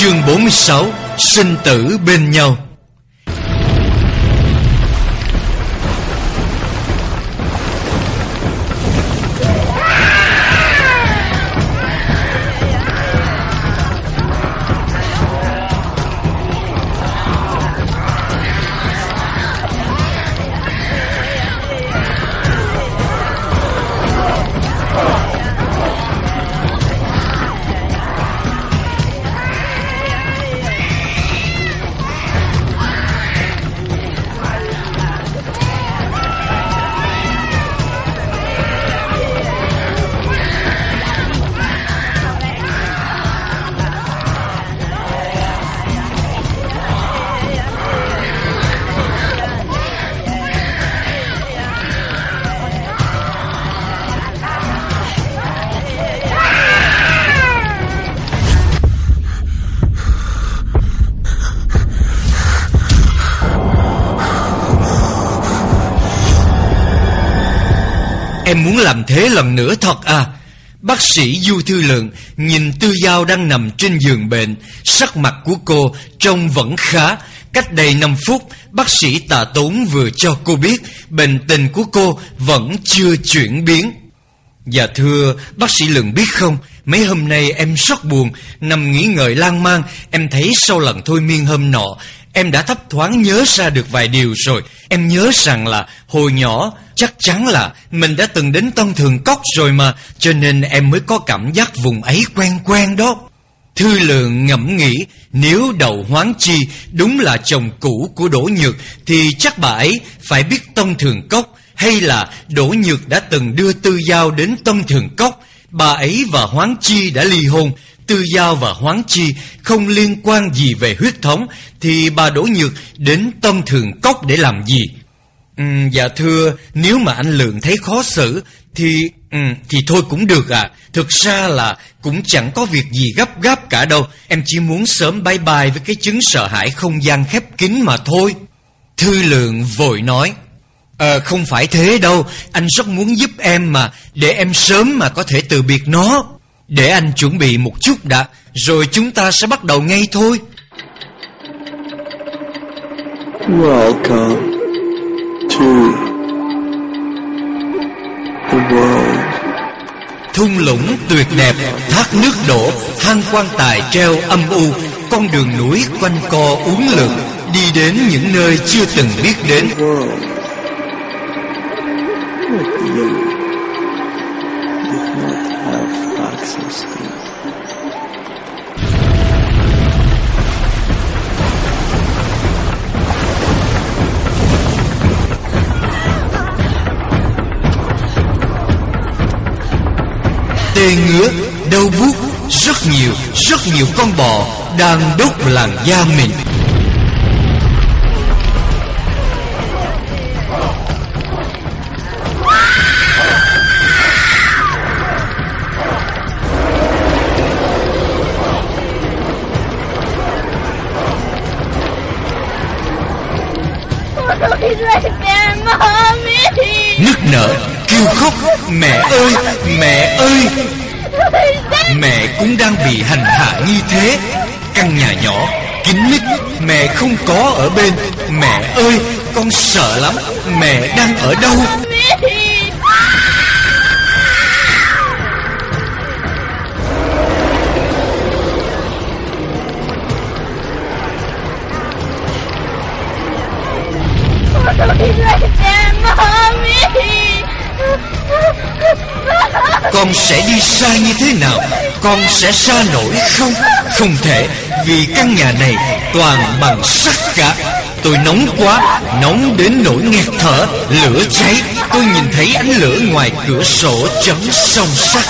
Chương 46 Sinh tử bên nhau. Em muốn làm thế lần nữa thật à. Bác sĩ Du Thư Lượng nhìn Tư Giao đang nằm trên giường bệnh, Sắc mặt của cô trông vẫn khá. Cách đây 5 phút, Bác sĩ Tạ Tốn vừa cho cô biết Bệnh tình của cô vẫn chưa chuyển biến. Dạ thưa, bác sĩ Lượng biết không? Mấy hôm nay em rất buồn, Nằm nghĩ ngợi lan man Em thấy sau lần thôi miên hôm nọ Em đã thấp thoáng nhớ ra được vài điều rồi. Em nhớ rằng là hồi nhỏ, Chắc chắn là mình đã từng đến Tân Thường Cốc rồi mà, Cho nên em mới có cảm giác vùng ấy quen quen đó. Thư lượng ngẫm nghĩ, Nếu đầu hoáng chi đúng là chồng cũ của Đỗ Nhược, Thì chắc bà ấy phải biết Tân Thường Cốc, Hay là Đỗ Nhược đã từng đưa Tư Giao đến Tân Thường Cốc. Bà ấy và Hoáng Chi đã ly hôn Tư Giao và Hoáng Chi không liên quan gì về huyết thống Thì bà Đỗ Nhược đến tâm Thường Cốc để làm gì? Ừ, dạ thưa, nếu mà anh Lượng thấy khó xử Thì ừ, thì thôi cũng được à Thực ra là cũng chẳng có việc gì gấp gáp cả đâu. Em chỉ muốn sớm bye bye với cái chứng sợ hãi không gian khép kín mà thôi. Thư Lượng vội nói Ờ không phải thế đâu. Anh rất muốn giúp em mà Để em sớm mà có thể từ biệt nó. Để anh chuẩn bị một chút đã Rồi chúng ta sẽ bắt đầu ngay thôi. Welcome to the world. Thung lũng tuyệt đẹp Thác nước đổ Hang quan tài treo âm u Con đường núi quanh co uốn lượn Đi đến những nơi chưa từng biết đến. World not have access to. Tê ngứa, đau buốt Rất nhiều, rất nhiều con bò Đang đốt làn da mình Nức nở, kêu khóc Mẹ ơi, mẹ ơi. Mẹ cũng đang bị hành hạ như thế. Căn nhà nhỏ Kín mít Mẹ không có ở bên. Mẹ ơi Con sợ lắm. Mẹ đang ở đâu? Con sẽ đi xa như thế nào? Con sẽ xa nổi không? Không thể, Vì căn nhà này toàn bằng sắt cả. Tôi nóng quá, Nóng đến nỗi nghẹt thở, Lửa cháy. Tôi nhìn thấy ánh lửa ngoài cửa sổ chấm song sắt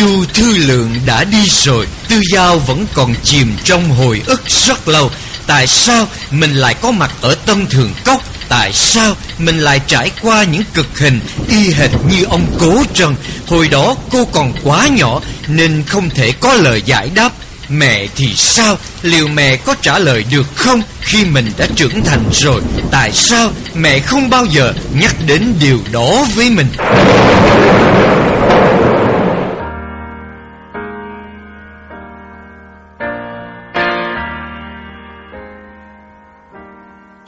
Dù thư lượng đã đi rồi, Tư Giao vẫn còn chìm trong hồi ức rất lâu Tại sao mình lại có mặt ở Tân Thường Cốc tại sao mình lại trải qua những cực hình y hệt như ông cố trần Hồi đó cô còn quá nhỏ nên không thể có lời giải đáp Mẹ thì sao? Liệu mẹ có trả lời được không khi mình đã trưởng thành rồi? Tại sao mẹ không bao giờ nhắc đến điều đó với mình?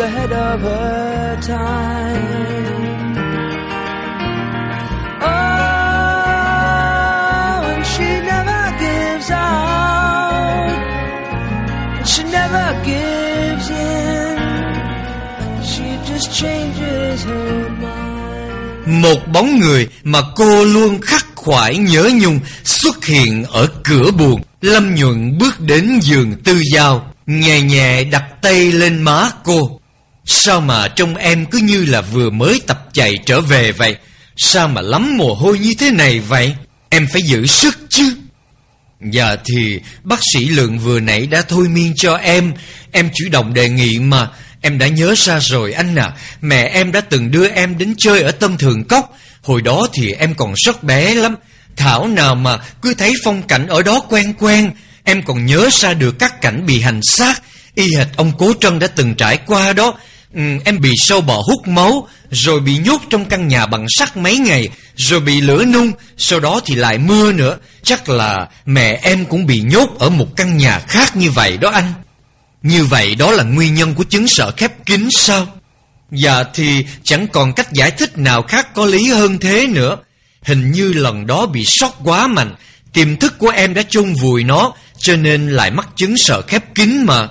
Ahead of her time. Oh, and she never gives out. She never gives in. She just changes her mind. Một bóng người mà cô luôn khắc khoải nhớ nhung xuất hiện ở cửa buồng. Lâm Nhuận bước đến giường tư giao, nhẹ nhẹ đặt tay lên má cô. Sao mà trông em cứ như là vừa mới tập chạy trở về vậy? Sao mà lắm mồ hôi như thế này vậy? Em phải giữ sức chứ. Dạ thì, bác sĩ Lượng vừa nãy đã thôi miên cho em. Em chủ động đề nghị mà. Em đã nhớ ra rồi anh à Mẹ em đã từng đưa em đến chơi ở Tân Thường Cốc. Hồi đó thì em còn rất bé lắm. Thảo nào mà cứ thấy phong cảnh ở đó quen quen. Em còn nhớ ra được các cảnh bị hành xác. Y hệt ông Cố Trân đã từng trải qua đó. Ừ, em bị sâu bọ hút máu, Rồi bị nhốt trong căn nhà bằng sắt mấy ngày, Rồi bị lửa nung, Sau đó thì lại mưa nữa. Chắc là mẹ em cũng bị nhốt ở một căn nhà khác như vậy đó anh. Như vậy đó là nguyên nhân của chứng sợ khép kín sao? Dạ thì chẳng còn cách giải thích nào khác có lý hơn thế nữa. Hình như lần đó bị sốc quá mạnh, Tiềm thức của em đã chôn vùi nó, Cho nên lại mắc chứng sợ khép kín mà.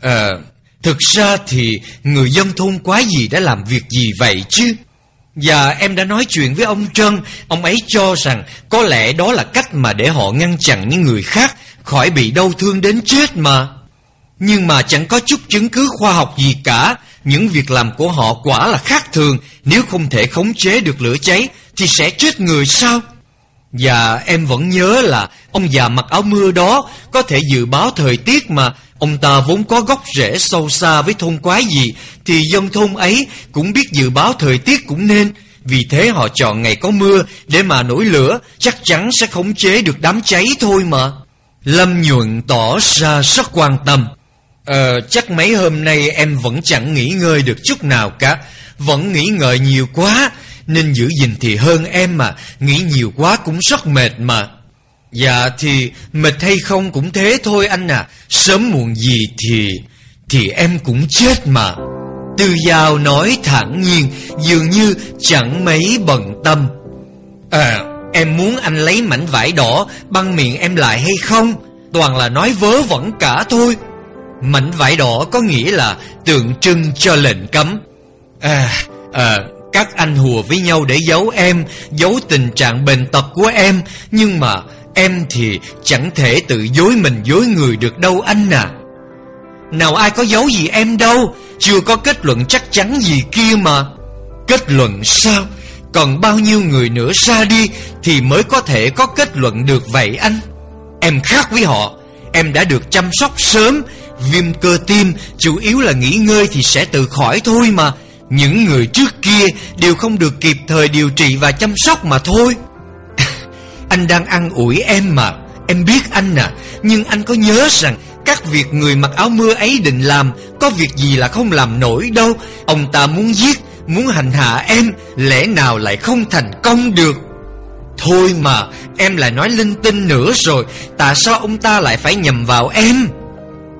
Ờ Thực ra thì người dân thôn quái gì đã làm việc gì vậy chứ? Và em đã nói chuyện với ông Trân, Ông ấy cho rằng có lẽ đó là cách mà để họ ngăn chặn những người khác Khỏi bị đau thương đến chết mà. Nhưng mà chẳng có chút chứng cứ khoa học gì cả. Những việc làm của họ quả là khác thường. Nếu không thể khống chế được lửa cháy, Thì sẽ chết người sao? Và em vẫn nhớ là Ông già mặc áo mưa đó Có thể dự báo thời tiết mà Ông ta vốn có gốc rễ sâu xa với thôn quái gì Thì dân thôn ấy cũng biết dự báo thời tiết cũng nên. Vì thế họ chọn ngày có mưa, Để mà nổi lửa, Chắc chắn sẽ khống chế được đám cháy thôi mà. Lâm nhuận tỏ ra rất quan tâm. Ờ chắc mấy hôm nay em vẫn chẳng nghỉ ngơi được chút nào cả. Vẫn nghĩ ngợi nhiều quá, Nên giữ gìn thì hơn em mà. Nghĩ nhiều quá cũng rất mệt mà. Dạ thì mệt hay không cũng thế thôi anh à. Sớm muộn gì thì Thì em cũng chết mà. Tư Giao nói thẳng nhiên, Dường như chẳng mấy bận tâm. À em muốn anh lấy mảnh vải đỏ Băng miệng em lại hay không? Toàn là nói vớ vẩn cả thôi. Mảnh vải đỏ có nghĩa là Tượng trưng cho lệnh cấm. À À các anh hùa với nhau để giấu em, Giấu tình trạng bệnh tật của em. Nhưng mà Em thì chẳng thể tự dối mình dối người được đâu anh à. Nào ai có giấu gì em đâu, Chưa có kết luận chắc chắn gì kia mà. Kết luận sao? Còn bao nhiêu người nữa ra đi Thì mới có thể có kết luận được vậy anh? Em khác với họ, Em đã được chăm sóc sớm, Viêm cơ tim, Chủ yếu là nghỉ ngơi thì sẽ tự khỏi thôi mà. Những người trước kia Đều không được kịp thời điều trị và chăm sóc mà thôi anh đang ăn ủi em mà. Em biết anh à Nhưng anh có nhớ rằng Các việc người mặc áo mưa ấy định làm Có việc gì là không làm nổi đâu. Ông ta muốn giết, Muốn hành hạ em, Lẽ nào lại không thành công được? Thôi mà, Em lại nói linh tinh nữa rồi, Tại sao ông ta lại phải nhầm vào em?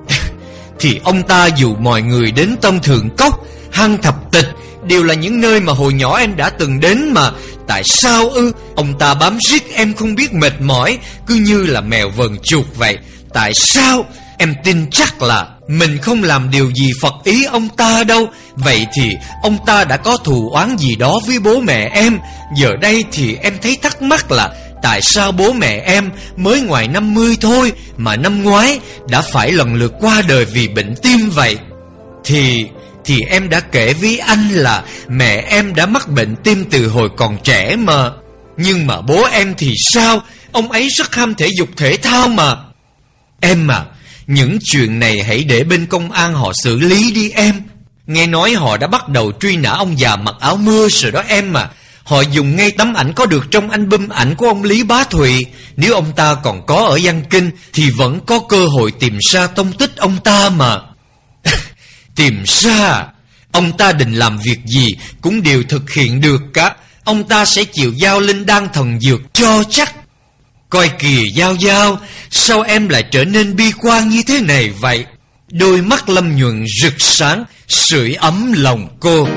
Thì ông ta dù mọi người đến tâm thượng cốc Hăng thập tịch Đều là những nơi mà hồi nhỏ em đã từng đến mà. Tại sao ư? Ông ta bám riết em không biết mệt mỏi, Cứ như là mèo vần chuột vậy. Tại sao? Em tin chắc là mình không làm điều gì Phật ý ông ta đâu. Vậy thì ông ta đã có thù oán gì đó với bố mẹ em. Giờ đây thì em thấy thắc mắc là Tại sao bố mẹ em mới ngoài 50 thôi Mà năm ngoái đã phải lần lượt qua đời vì bệnh tim vậy? Thì thì em đã kể với anh là mẹ em đã mắc bệnh tim từ hồi còn trẻ mà. Nhưng mà bố em thì sao? Ông ấy rất ham thể dục thể thao mà. Em à Những chuyện này hãy để bên công an họ xử lý đi em. Nghe nói họ đã bắt đầu truy nã ông già mặc áo mưa rồi đó em mà Họ dùng ngay tấm ảnh có được trong album ảnh của ông Lý Bá Thụy. Nếu ông ta còn có ở Giang Kinh Thì vẫn có cơ hội tìm ra tông tích ông ta mà. Tìm ra. Ông ta định làm việc gì Cũng đều thực hiện được cả. Ông ta sẽ chịu giao linh đan thần dược cho chắc. Coi kìa, Giao Giao, Sao em lại trở nên bi quan như thế này vậy? Đôi mắt Lâm Nhuận rực sáng, Sưởi ấm lòng cô.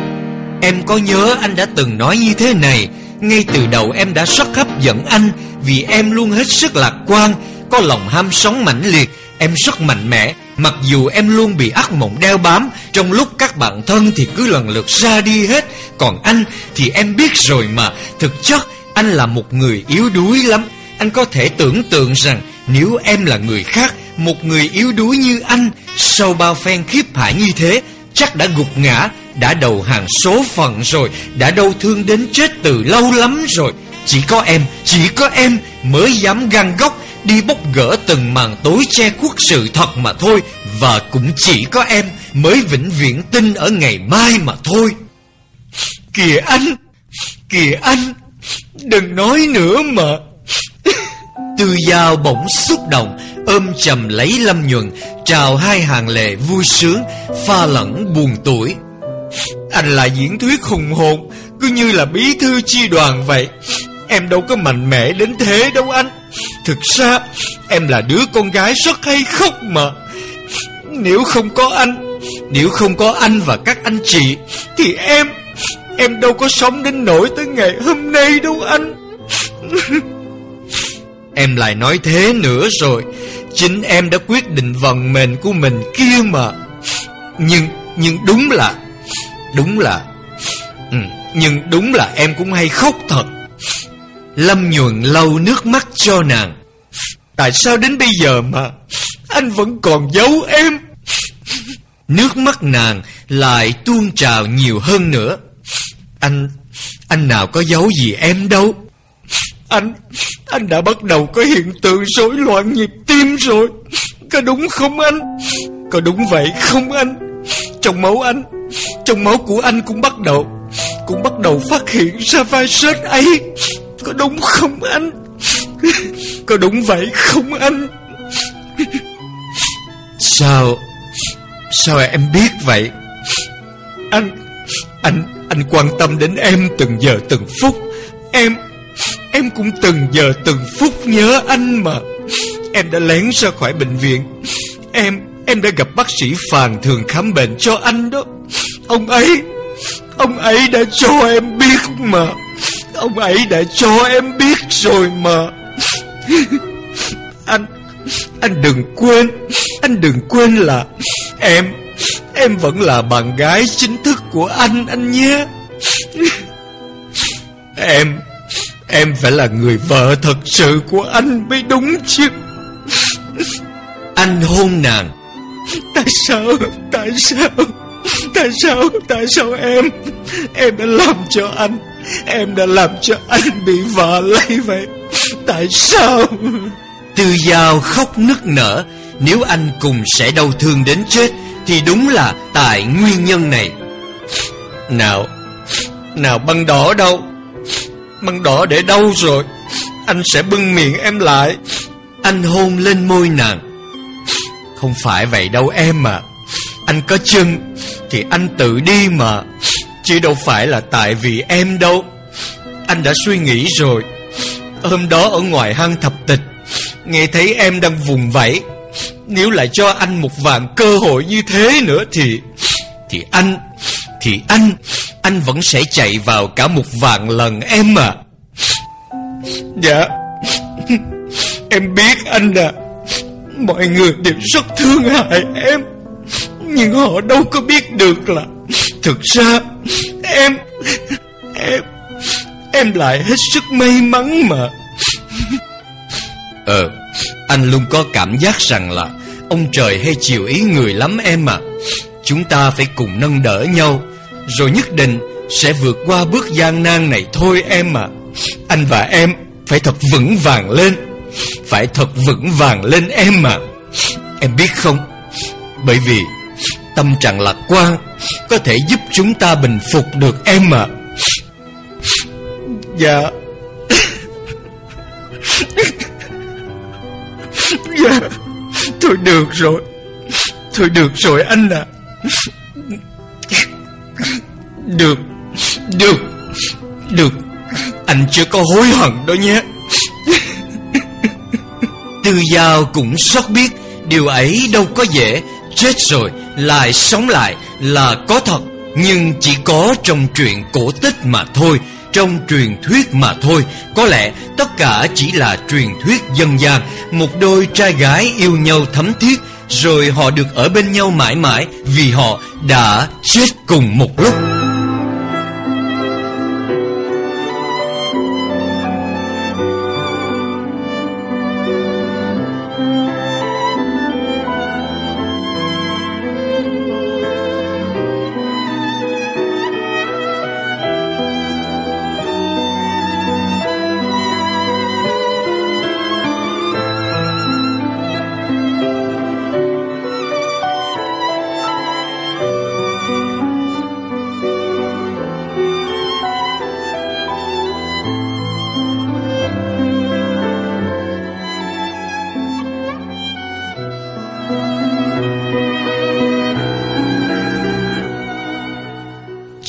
Em có nhớ anh đã từng nói như thế này, Ngay từ đầu em đã rất hấp dẫn anh, Vì em luôn hết sức lạc quan, Có lòng ham sống mãnh liệt, Em rất mạnh mẽ. Mặc dù em luôn bị ác mộng đeo bám, Trong lúc các bạn thân thì cứ lần lượt ra đi hết. Còn anh thì em biết rồi mà, Thực chất anh là một người yếu đuối lắm. Anh có thể tưởng tượng rằng Nếu em là người khác, Một người yếu đuối như anh, Sau bao phen khiếp hại như thế, Chắc đã gục ngã, Đã đầu hàng số phận rồi, Đã đau thương đến chết từ lâu lắm rồi. Chỉ có em, Chỉ có em Mới dám găng góc đi bóc gỡ từng màn tối che khuất sự thật mà thôi Và cũng chỉ có em mới vĩnh viễn tin ở ngày mai mà thôi. Kìa anh, kìa anh, đừng nói nữa mà. Tư Giao bỗng xúc động Ôm chầm lấy Lâm Nhuận Trào hai hàng lệ vui sướng Pha lẫn buồn tuổi. Anh là diễn thuyết hùng hồn Cứ như là bí thư chi đoàn vậy. Em đâu có mạnh mẽ đến thế đâu anh. Thực ra Em là đứa con gái rất hay khóc mà. Nếu không có anh Nếu không có anh và các anh chị Thì em Em đâu có sống đến nỗi tới ngày hôm nay đâu anh. Em lại nói thế nữa rồi. Chính em đã quyết định vận mệnh của mình kia mà. Nhưng Nhưng đúng là Đúng là ừ, Nhưng đúng là em cũng hay khóc thật. Lâm nhuận lâu nước mắt cho nàng. Tại sao đến bây giờ mà Anh vẫn còn giấu em? Nước mắt nàng lại tuôn trào nhiều hơn nữa. Anh Anh nào có giấu gì em đâu. Anh Anh đã bắt đầu có hiện tượng rối loạn nhịp tim rồi. Có đúng không anh? Có đúng vậy không anh? Trong máu anh, Trong máu của anh cũng bắt đầu, Cũng bắt đầu phát hiện ra vai sết ấy. Có đúng không anh? Có đúng vậy không anh? Sao Sao em biết vậy? Anh Anh Anh quan tâm đến em từng giờ từng phút. Em Em cũng từng giờ từng phút nhớ anh mà. Em đã lén ra khỏi bệnh viện. Em Em đã gặp bác sĩ Phàn thường khám bệnh cho anh đó. Ông ấy Ông ấy đã cho em biết mà. Ông ấy đã cho em biết rồi mà. Anh Anh đừng quên, Anh đừng quên là Em Em vẫn là bạn gái chính thức của anh Anh nhé. Em Em phải là người vợ thật sự của anh mới đúng chứ. Anh hôn nàng. Tại sao Tại sao Tại sao Tại sao em Em đã làm cho anh, Em đã làm cho anh bị vợ lấy vậy? Tại sao? Tư Giao khóc nức nở. Nếu anh cùng sẽ đau thương đến chết, Thì đúng là tại nguyên nhân này. Nào Nào băng đỏ đâu? Băng đỏ để đâu rồi? Anh sẽ bưng miệng em lại. Anh hôn lên môi nàng. Không phải vậy đâu em mà Anh có chân, Thì anh tự đi mà. Chứ đâu phải là tại vì em đâu. Anh đã suy nghĩ rồi. Hôm đó ở ngoài hang thập tịch, Nghe thấy em đang vùng vẫy. Nếu lại cho anh một vạn cơ hội như thế nữa thì Thì anh Thì anh Anh vẫn sẽ chạy vào cả một vạn lần em à. Dạ Em biết anh à. Mọi người đều rất thương hại em, Nhưng họ đâu có biết được là Thực ra Em Em lại hết sức may mắn mà. Ờ Anh luôn có cảm giác rằng là Ông trời hay chiều ý người lắm em à Chúng ta phải cùng nâng đỡ nhau, Rồi nhất định Sẽ vượt qua bước gian nan này thôi em à Anh và em Phải thật vững vàng lên, Phải thật vững vàng lên em mà Em biết không? Bởi vì Tâm trạng lạc quan Có thể giúp chúng ta bình phục được em mà Dạ. Dạ. Thôi được rồi. Thôi được rồi anh à Được. Được. Được. Anh chưa có hối hận đâu nhé. Tư Giao cũng sót biết Điều ấy đâu có dễ. Chết rồi, lại sống lại là có thật. Nhưng chỉ có trong truyện cổ tích mà thôi. Trong truyền thuyết mà thôi. Có lẽ tất cả chỉ là truyền thuyết dân gian. Một đôi trai gái yêu nhau thấm thiết, Rồi họ được ở bên nhau mãi mãi Vì họ đã chết cùng một lúc.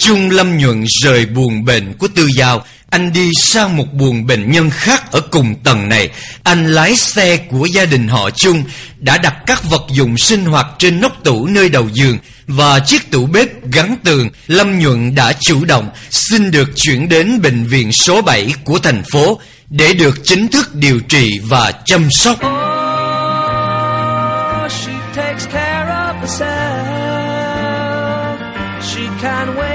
Chung Lâm Nhuận rời buồn bệnh của Tư Giao. Anh đi sang một buồn bệnh nhân khác ở cùng tầng này. Anh lái xe của gia đình họ Chung Đã đặt các vật dụng sinh hoạt trên nóc tủ nơi đầu giường Và chiếc tủ bếp gắn tường. Lâm Nhuận đã chủ động xin được chuyển đến bệnh viện số 7 của thành phố Để được chính thức điều trị và chăm sóc. Oh, she takes care of. She wait.